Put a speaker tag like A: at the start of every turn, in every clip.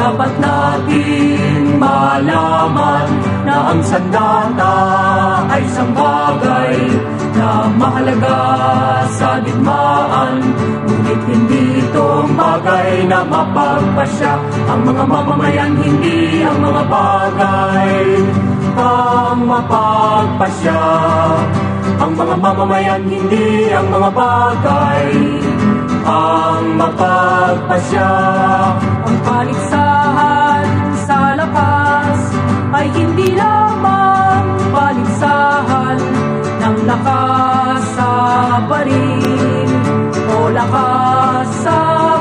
A: dapat nating malaman na ang sandata ay isang bagay na mahalaga sa digmaan. Ngunit hindi itong bagay na mapagpasya. Ang mga mamamayan hindi ang mga bagay ang mapagpasya. Ang mga mamamayan hindi ang mga bagay ang mapagpasya.
B: Ang paligsahan sa baril o lakas sa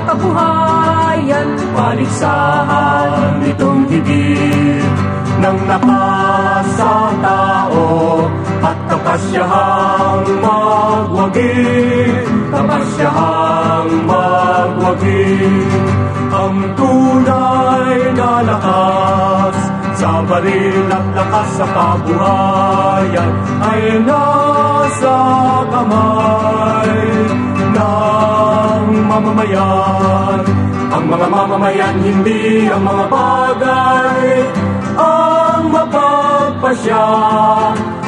B: kabuhayan.
A: Paligsahan itong higit ng lakas sa tao at kapasyahang magwagi, kapasyahang magwagi. Ang tunay na lakas sa baril at lakas sa kabuhayan ay nasa kamay ng mamamayan. Ang mga mamamayan, hindi ang mga bagay ang mapagpasya.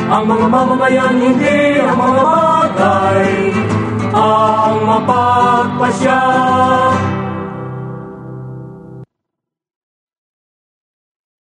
A: Ang mga mamamayan, hindi ang mga bagay ang mapagpasya.